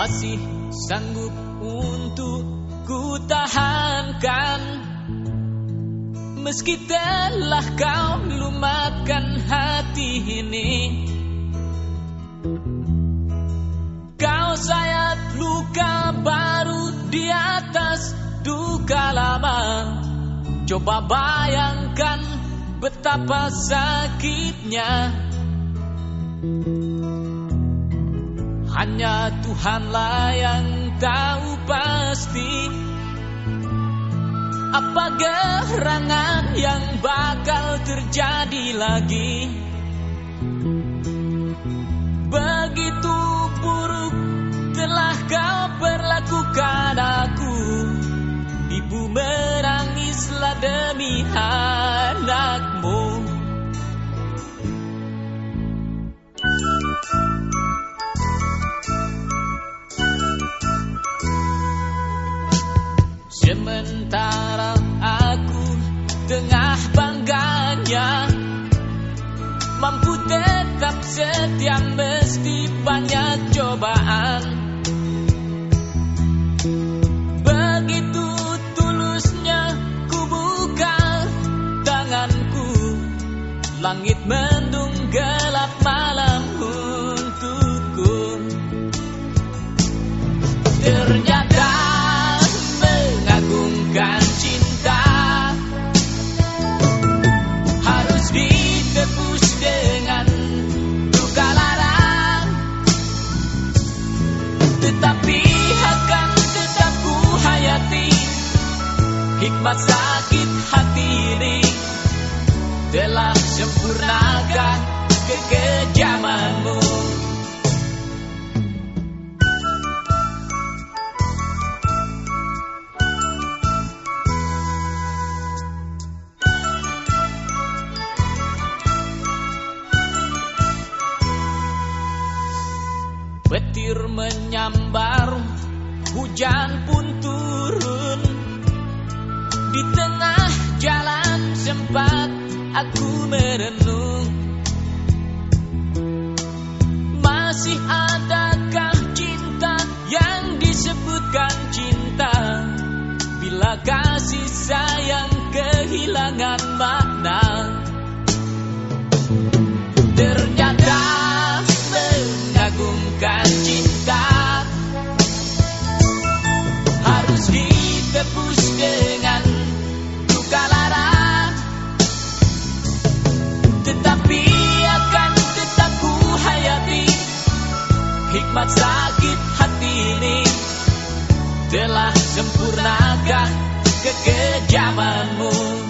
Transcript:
masih sanggup untuk ku tahankan. Meski telah kau lumatkan hati ini Kau sayat luka baru di atas duka lama. Coba bayangkan betapa sakitnya Hanya Tuhanlah yang tahu pasti Apa gerangan yang bakal terjadi lagi. Begitu buruk telah kau perlakukan aku Ibu menangislah demi anakmu 这点。Hikmat sakit hati ini Telah sempurnakah kekejamanmu. Petir menyambar, hujan pun aku merenung. Masih adakah cinta yang disebutkan cinta? Bila kasih sayang kehilangan makna Tempat sakit hati ini. Telah sempurnakan kekejamanmu?